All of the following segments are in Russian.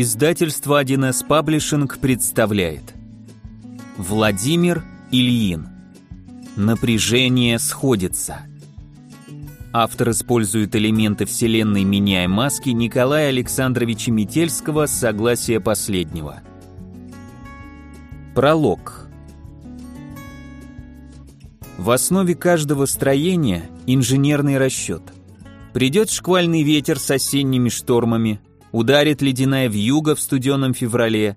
Издательство 1С Паблишинг представляет Владимир Ильин Напряжение сходится Автор использует элементы вселенной меняя маски Николая Александровича Метельского с согласия последнего. Пролог В основе каждого строения инженерный расчет. Придет шквальный ветер с осенними штормами, ударит ледяная вьюга в студеном феврале,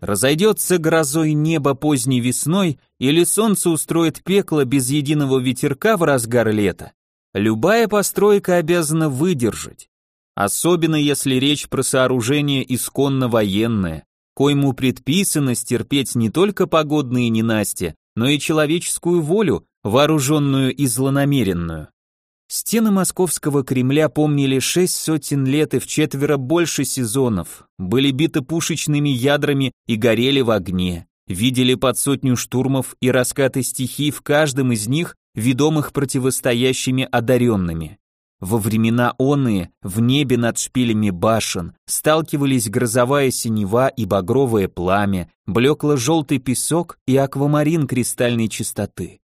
разойдется грозой небо поздней весной или солнце устроит пекло без единого ветерка в разгар лета, любая постройка обязана выдержать. Особенно если речь про сооружение исконно военное, коему предписано стерпеть не только погодные ненастья, но и человеческую волю, вооруженную и злонамеренную. Стены московского Кремля помнили шесть сотен лет и в четверо больше сезонов, были биты пушечными ядрами и горели в огне, видели под сотню штурмов и раскаты стихий в каждом из них, ведомых противостоящими одаренными. Во времена оные в небе над шпилями башен сталкивались грозовая синева и багровое пламя, блекло-желтый песок и аквамарин кристальной чистоты.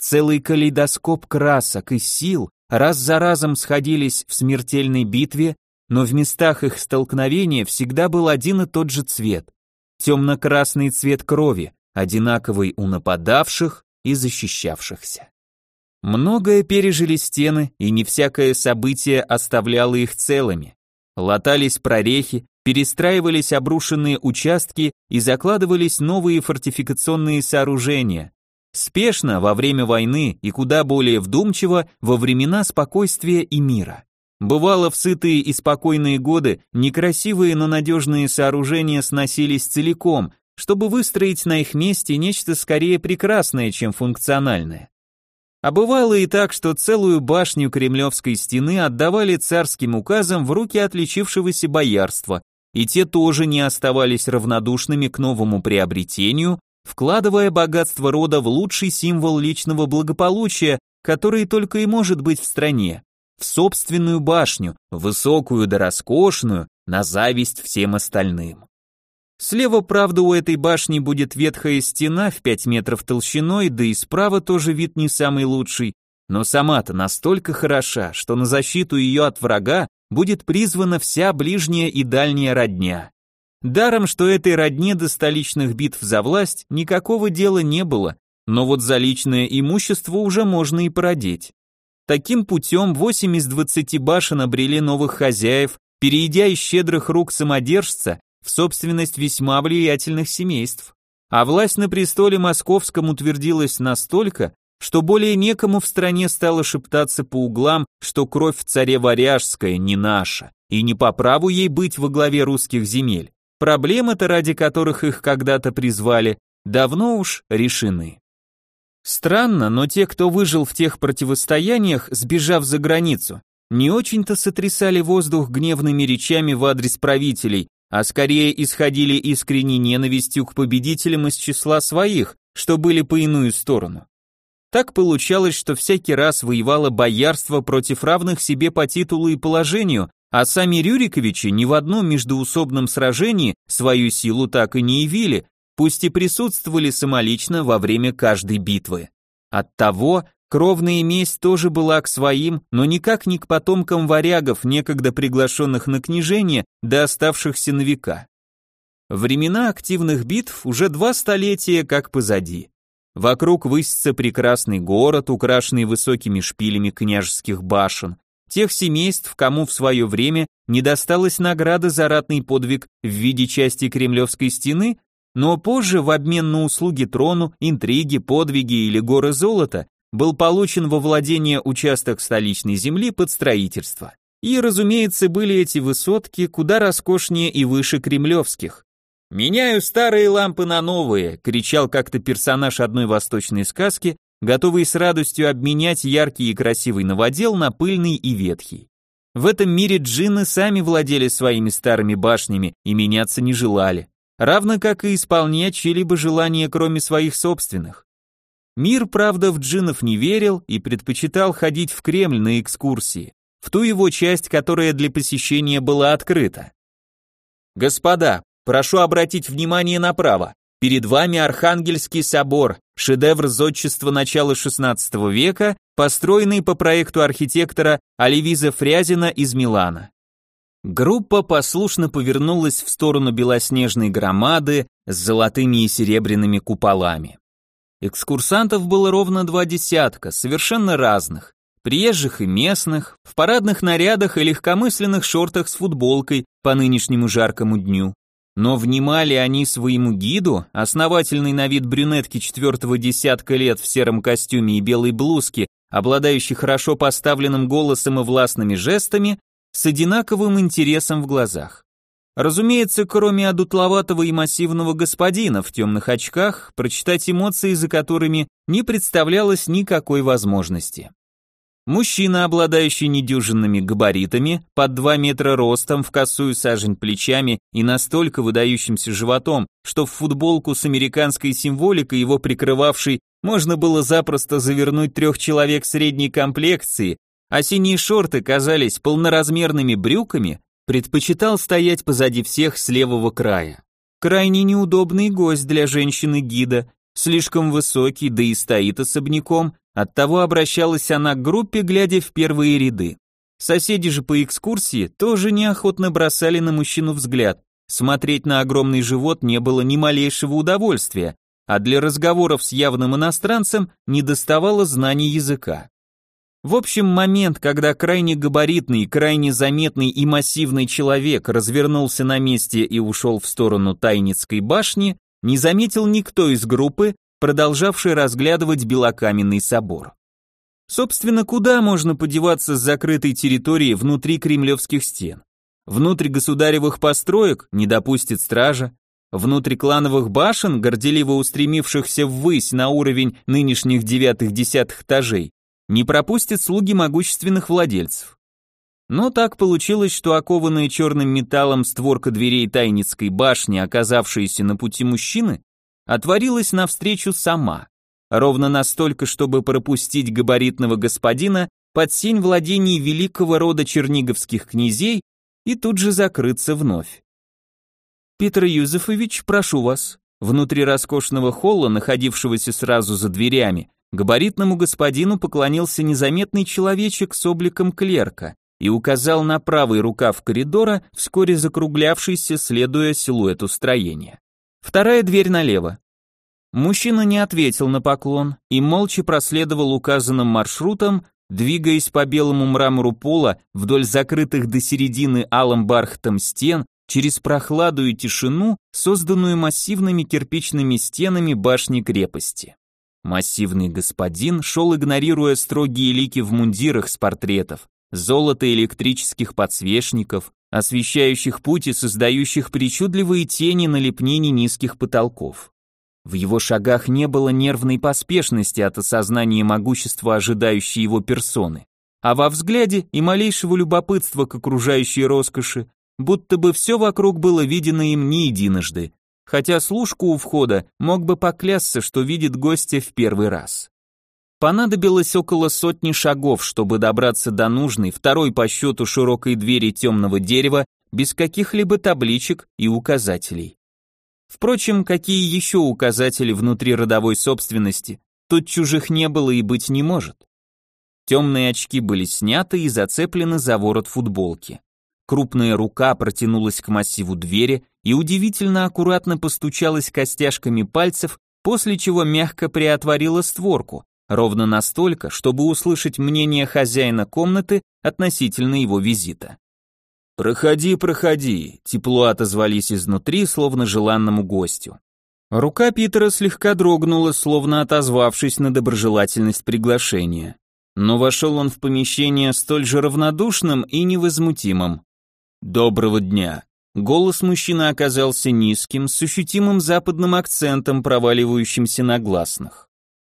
Целый калейдоскоп красок и сил раз за разом сходились в смертельной битве, но в местах их столкновения всегда был один и тот же цвет. Темно-красный цвет крови, одинаковый у нападавших и защищавшихся. Многое пережили стены, и не всякое событие оставляло их целыми. Латались прорехи, перестраивались обрушенные участки и закладывались новые фортификационные сооружения, Спешно во время войны и куда более вдумчиво во времена спокойствия и мира. Бывало в сытые и спокойные годы некрасивые, но надежные сооружения сносились целиком, чтобы выстроить на их месте нечто скорее прекрасное, чем функциональное. А бывало и так, что целую башню Кремлевской стены отдавали царским указом в руки отличившегося боярства, и те тоже не оставались равнодушными к новому приобретению, вкладывая богатство рода в лучший символ личного благополучия, который только и может быть в стране, в собственную башню, высокую да роскошную, на зависть всем остальным. Слева, правда, у этой башни будет ветхая стена в 5 метров толщиной, да и справа тоже вид не самый лучший, но сама-то настолько хороша, что на защиту ее от врага будет призвана вся ближняя и дальняя родня. Даром, что этой родне до столичных битв за власть никакого дела не было, но вот за личное имущество уже можно и породить. Таким путем 8 из 20 башен обрели новых хозяев, перейдя из щедрых рук самодержца в собственность весьма влиятельных семейств. А власть на престоле московском утвердилась настолько, что более некому в стране стало шептаться по углам, что кровь в царе Варяжская не наша, и не по праву ей быть во главе русских земель. Проблемы-то, ради которых их когда-то призвали, давно уж решены. Странно, но те, кто выжил в тех противостояниях, сбежав за границу, не очень-то сотрясали воздух гневными речами в адрес правителей, а скорее исходили искренней ненавистью к победителям из числа своих, что были по иную сторону. Так получалось, что всякий раз воевало боярство против равных себе по титулу и положению, а сами Рюриковичи ни в одном междуусобном сражении свою силу так и не явили, пусть и присутствовали самолично во время каждой битвы. Оттого кровная месть тоже была к своим, но никак не к потомкам варягов, некогда приглашенных на княжение, да оставшихся на века. Времена активных битв уже два столетия как позади. Вокруг высится прекрасный город, украшенный высокими шпилями княжеских башен, тех семейств, кому в свое время не досталась награда за ратный подвиг в виде части Кремлевской стены, но позже в обмен на услуги трону, интриги, подвиги или горы золота был получен во владение участок столичной земли под строительство. И, разумеется, были эти высотки куда роскошнее и выше кремлевских. «Меняю старые лампы на новые», — кричал как-то персонаж одной восточной сказки, готовый с радостью обменять яркий и красивый новодел на пыльный и ветхий. В этом мире джинны сами владели своими старыми башнями и меняться не желали, равно как и исполнять чьи-либо желания, кроме своих собственных. Мир, правда, в джиннов не верил и предпочитал ходить в Кремль на экскурсии, в ту его часть, которая для посещения была открыта. Господа, прошу обратить внимание направо. Перед вами Архангельский собор, шедевр зодчества начала XVI века, построенный по проекту архитектора Оливиза Фрязина из Милана. Группа послушно повернулась в сторону белоснежной громады с золотыми и серебряными куполами. Экскурсантов было ровно два десятка, совершенно разных, приезжих и местных, в парадных нарядах и легкомысленных шортах с футболкой по нынешнему жаркому дню. Но внимали они своему гиду, основательной на вид брюнетки четвертого десятка лет в сером костюме и белой блузке, обладающей хорошо поставленным голосом и властными жестами, с одинаковым интересом в глазах. Разумеется, кроме одутловатого и массивного господина в темных очках, прочитать эмоции, за которыми не представлялось никакой возможности. Мужчина, обладающий недюжинными габаритами, под 2 метра ростом, в косую сажень плечами и настолько выдающимся животом, что в футболку с американской символикой, его прикрывавшей, можно было запросто завернуть трех человек средней комплекции, а синие шорты казались полноразмерными брюками, предпочитал стоять позади всех с левого края. Крайне неудобный гость для женщины-гида, слишком высокий, да и стоит особняком, Оттого обращалась она к группе, глядя в первые ряды. Соседи же по экскурсии тоже неохотно бросали на мужчину взгляд. Смотреть на огромный живот не было ни малейшего удовольствия, а для разговоров с явным иностранцем не доставало знаний языка. В общем, момент, когда крайне габаритный, крайне заметный и массивный человек развернулся на месте и ушел в сторону Тайницкой башни, не заметил никто из группы, продолжавший разглядывать белокаменный собор. Собственно, куда можно подеваться с закрытой территории внутри кремлевских стен? Внутрь государевых построек не допустит стража, внутрь клановых башен, горделиво устремившихся ввысь на уровень нынешних девятых-десятых этажей, не пропустят слуги могущественных владельцев. Но так получилось, что окованная черным металлом створка дверей Тайницкой башни, оказавшаяся на пути мужчины, отворилась навстречу сама, ровно настолько, чтобы пропустить габаритного господина под сень владений великого рода черниговских князей и тут же закрыться вновь. «Петр Юзефович, прошу вас». Внутри роскошного холла, находившегося сразу за дверями, габаритному господину поклонился незаметный человечек с обликом клерка и указал на правый рукав коридора, вскоре закруглявшийся, следуя силуэту строения. Вторая дверь налево. Мужчина не ответил на поклон и молча проследовал указанным маршрутом, двигаясь по белому мрамору пола вдоль закрытых до середины алым бархатом стен, через прохладу и тишину, созданную массивными кирпичными стенами башни крепости. Массивный господин шел, игнорируя строгие лики в мундирах с портретов, золото электрических подсвечников, освещающих путь и создающих причудливые тени на лепнине низких потолков. В его шагах не было нервной поспешности от осознания могущества ожидающей его персоны, а во взгляде и малейшего любопытства к окружающей роскоши, будто бы все вокруг было видено им не единожды, хотя служку у входа мог бы поклясться, что видит гостя в первый раз. Понадобилось около сотни шагов, чтобы добраться до нужной, второй по счету широкой двери темного дерева, без каких-либо табличек и указателей. Впрочем, какие еще указатели внутри родовой собственности, тут чужих не было и быть не может. Темные очки были сняты и зацеплены за ворот футболки. Крупная рука протянулась к массиву двери и удивительно аккуратно постучалась костяшками пальцев, после чего мягко приотворила створку, ровно настолько, чтобы услышать мнение хозяина комнаты относительно его визита. «Проходи, проходи», — тепло отозвались изнутри, словно желанному гостю. Рука Питера слегка дрогнула, словно отозвавшись на доброжелательность приглашения. Но вошел он в помещение столь же равнодушным и невозмутимым. «Доброго дня». Голос мужчины оказался низким, с ощутимым западным акцентом, проваливающимся на гласных.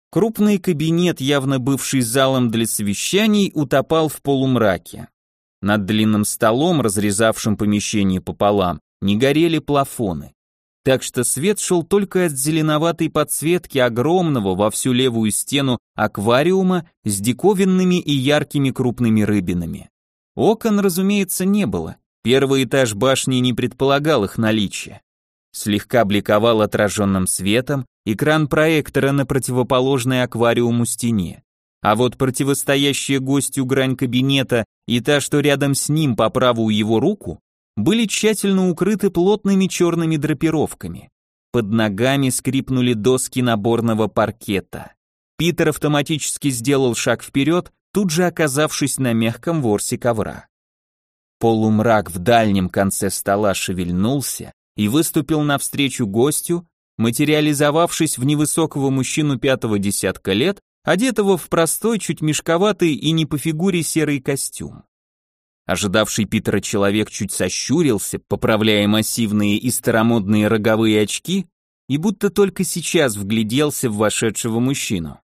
Крупный кабинет, явно бывший залом для совещаний, утопал в полумраке. Над длинным столом, разрезавшим помещение пополам, не горели плафоны. Так что свет шел только от зеленоватой подсветки огромного во всю левую стену аквариума с диковинными и яркими крупными рыбинами. Окон, разумеется, не было, Первый этаж башни не предполагал их наличия. Слегка бликовал отраженным светом экран проектора на противоположной аквариуму стене. А вот противостоящая гостю грань кабинета и та, что рядом с ним по правую его руку, были тщательно укрыты плотными черными драпировками. Под ногами скрипнули доски наборного паркета. Питер автоматически сделал шаг вперед, тут же оказавшись на мягком ворсе ковра. Полумрак в дальнем конце стола шевельнулся и выступил навстречу гостю, материализовавшись в невысокого мужчину пятого десятка лет, одетого в простой, чуть мешковатый и не по фигуре серый костюм. Ожидавший Питера человек чуть сощурился, поправляя массивные и старомодные роговые очки, и будто только сейчас вгляделся в вошедшего мужчину.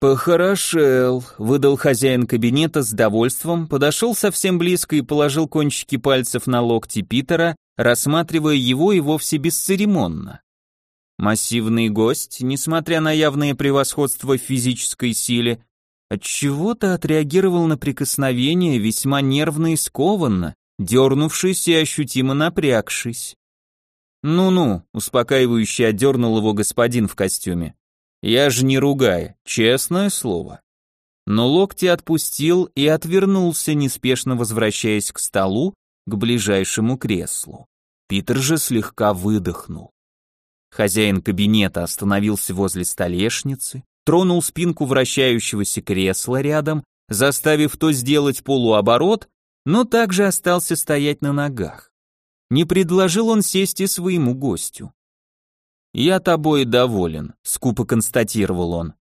«Похорошел», — выдал хозяин кабинета с довольством, подошел совсем близко и положил кончики пальцев на локти Питера, рассматривая его и вовсе бесцеремонно. Массивный гость, несмотря на явное превосходство физической силе, отчего-то отреагировал на прикосновение весьма нервно и скованно, дернувшись и ощутимо напрягшись. «Ну-ну», — успокаивающе отдернул его господин в костюме. «Я же не ругая, честное слово». Но локти отпустил и отвернулся, неспешно возвращаясь к столу, к ближайшему креслу. Питер же слегка выдохнул. Хозяин кабинета остановился возле столешницы, тронул спинку вращающегося кресла рядом, заставив то сделать полуоборот, но также остался стоять на ногах. Не предложил он сесть и своему гостю. «Я тобой доволен», — скупо констатировал он.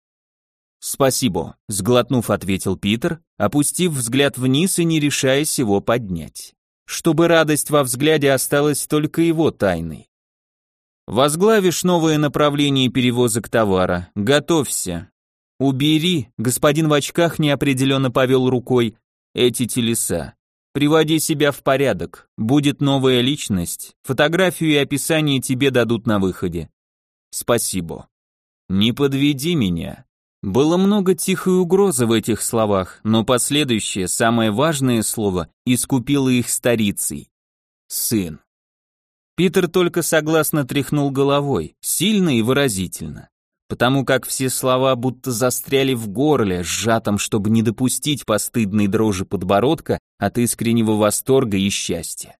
«Спасибо», — сглотнув, ответил Питер, опустив взгляд вниз и не решаясь его поднять. Чтобы радость во взгляде осталась только его тайной. Возглавишь новое направление перевозок товара. Готовься. Убери, господин в очках неопределенно повел рукой, эти телеса. Приводи себя в порядок. Будет новая личность. Фотографию и описание тебе дадут на выходе. Спасибо. Не подведи меня. Было много тихой угрозы в этих словах, но последующее, самое важное слово, искупило их старицей. Сын. Питер только согласно тряхнул головой, сильно и выразительно, потому как все слова будто застряли в горле, сжатом, чтобы не допустить постыдной дрожи подбородка от искреннего восторга и счастья.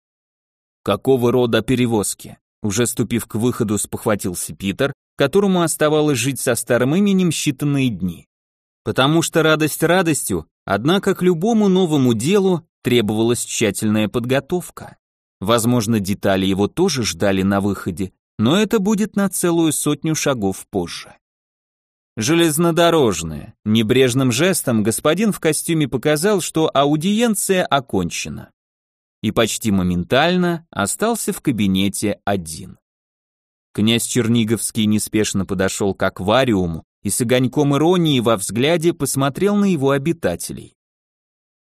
Какого рода перевозки? Уже ступив к выходу, спохватился Питер, которому оставалось жить со старым именем считанные дни. Потому что радость радостью, однако к любому новому делу требовалась тщательная подготовка. Возможно, детали его тоже ждали на выходе, но это будет на целую сотню шагов позже. Железнодорожное. Небрежным жестом господин в костюме показал, что аудиенция окончена. И почти моментально остался в кабинете один. Князь Черниговский неспешно подошел к аквариуму и с огоньком иронии во взгляде посмотрел на его обитателей.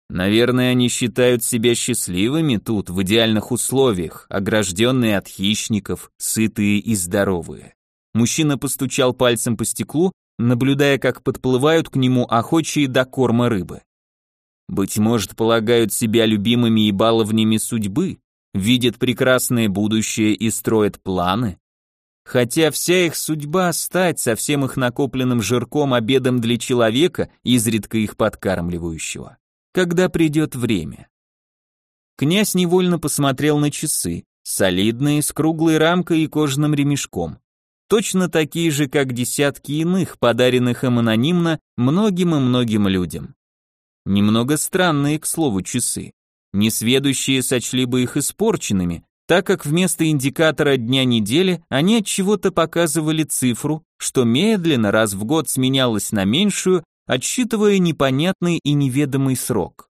Наверное, они считают себя счастливыми тут, в идеальных условиях, огражденные от хищников, сытые и здоровые. Мужчина постучал пальцем по стеклу, наблюдая, как подплывают к нему охочие до корма рыбы. Быть может, полагают себя любимыми и баловнями судьбы, видят прекрасное будущее и строят планы. Хотя вся их судьба стать со всем их накопленным жирком обедом для человека, изредка их подкармливающего когда придет время. Князь невольно посмотрел на часы, солидные, с круглой рамкой и кожаным ремешком. Точно такие же, как десятки иных, подаренных им анонимно многим и многим людям. Немного странные, к слову, часы. Несведущие сочли бы их испорченными, так как вместо индикатора дня недели они от чего-то показывали цифру, что медленно раз в год сменялась на меньшую, отсчитывая непонятный и неведомый срок.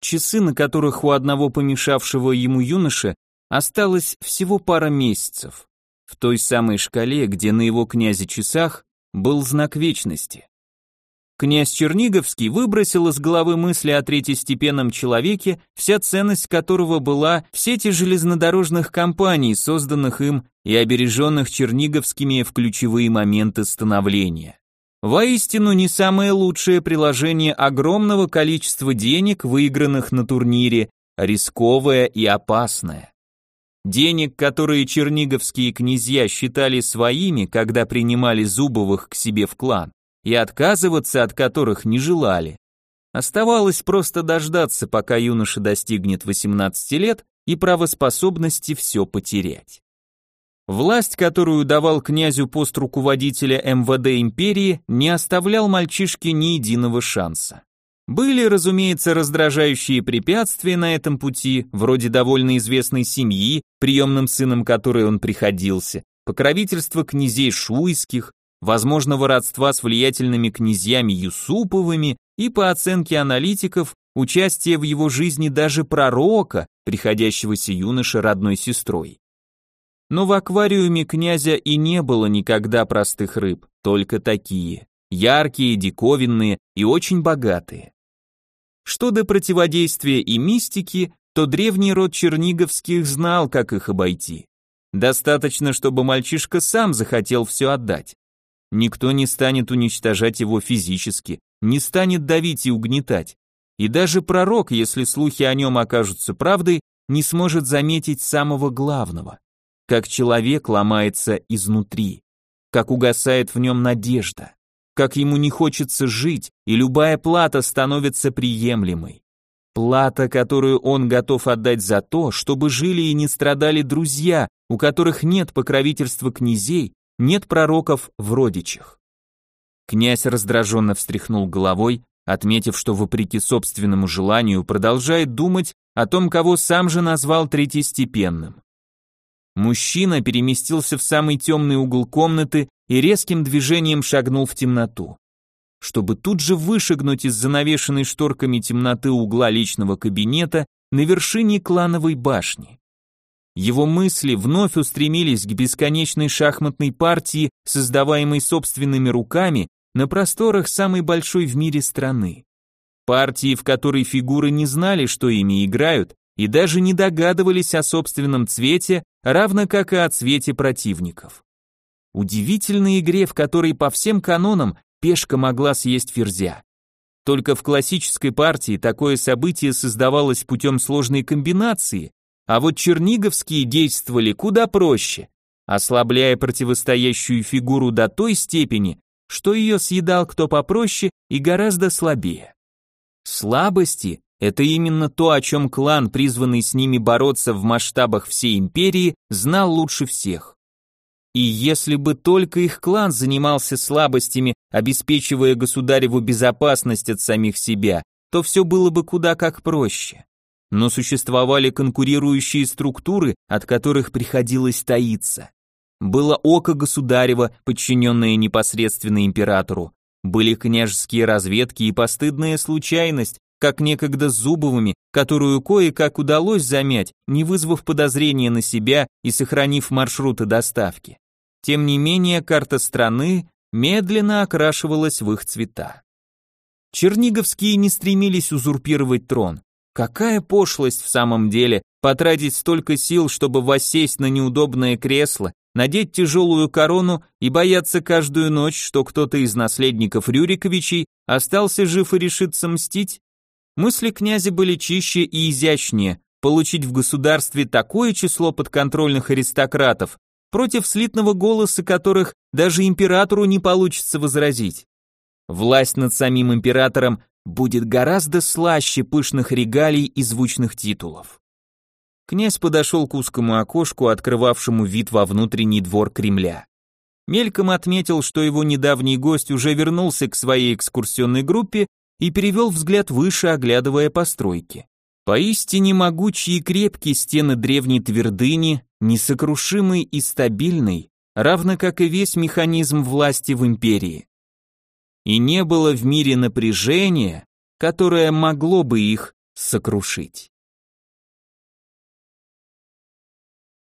Часы, на которых у одного помешавшего ему юноши осталось всего пара месяцев, в той самой шкале, где на его князе часах был знак вечности. Князь Черниговский выбросил из головы мысли о третьестепенном человеке, вся ценность которого была в сети железнодорожных компаний, созданных им и обереженных Черниговскими в ключевые моменты становления. Воистину не самое лучшее приложение огромного количества денег, выигранных на турнире, рисковое и опасное. Денег, которые черниговские князья считали своими, когда принимали Зубовых к себе в клан, и отказываться от которых не желали. Оставалось просто дождаться, пока юноша достигнет 18 лет и правоспособности все потерять. Власть, которую давал князю пост руководителя МВД империи, не оставлял мальчишке ни единого шанса. Были, разумеется, раздражающие препятствия на этом пути, вроде довольно известной семьи, приемным сыном которой он приходился, покровительство князей шуйских, возможного родства с влиятельными князьями Юсуповыми и, по оценке аналитиков, участие в его жизни даже пророка, приходящегося юноше родной сестрой. Но в аквариуме князя и не было никогда простых рыб, только такие, яркие, диковинные и очень богатые. Что до противодействия и мистики, то древний род черниговских знал, как их обойти. Достаточно, чтобы мальчишка сам захотел все отдать. Никто не станет уничтожать его физически, не станет давить и угнетать. И даже пророк, если слухи о нем окажутся правдой, не сможет заметить самого главного как человек ломается изнутри, как угасает в нем надежда, как ему не хочется жить, и любая плата становится приемлемой. Плата, которую он готов отдать за то, чтобы жили и не страдали друзья, у которых нет покровительства князей, нет пророков в родичах. Князь раздраженно встряхнул головой, отметив, что вопреки собственному желанию продолжает думать о том, кого сам же назвал третьестепенным. Мужчина переместился в самый темный угол комнаты и резким движением шагнул в темноту. Чтобы тут же вышагнуть из занавешенной шторками темноты угла личного кабинета на вершине клановой башни. Его мысли вновь устремились к бесконечной шахматной партии, создаваемой собственными руками на просторах самой большой в мире страны. Партии, в которой фигуры не знали, что ими играют, и даже не догадывались о собственном цвете, равно как и о цвете противников. Удивительной игре, в которой по всем канонам пешка могла съесть ферзя. Только в классической партии такое событие создавалось путем сложной комбинации, а вот черниговские действовали куда проще, ослабляя противостоящую фигуру до той степени, что ее съедал кто попроще и гораздо слабее. Слабости это именно то, о чем клан, призванный с ними бороться в масштабах всей империи, знал лучше всех. И если бы только их клан занимался слабостями, обеспечивая государеву безопасность от самих себя, то все было бы куда как проще. Но существовали конкурирующие структуры, от которых приходилось таиться. Было око государева, подчиненное непосредственно императору, были княжеские разведки и постыдная случайность, как некогда с Зубовыми, которую кое-как удалось замять, не вызвав подозрения на себя и сохранив маршруты доставки. Тем не менее, карта страны медленно окрашивалась в их цвета. Черниговские не стремились узурпировать трон. Какая пошлость в самом деле потратить столько сил, чтобы воссесть на неудобное кресло, надеть тяжелую корону и бояться каждую ночь, что кто-то из наследников Рюриковичей остался жив и решится мстить? Мысли князя были чище и изящнее, получить в государстве такое число подконтрольных аристократов, против слитного голоса которых даже императору не получится возразить. Власть над самим императором будет гораздо слаще пышных регалий и звучных титулов. Князь подошел к узкому окошку, открывавшему вид во внутренний двор Кремля. Мельком отметил, что его недавний гость уже вернулся к своей экскурсионной группе и перевел взгляд выше, оглядывая постройки. Поистине могучие и крепкие стены древней твердыни, несокрушимый и стабильный, равно как и весь механизм власти в империи. И не было в мире напряжения, которое могло бы их сокрушить.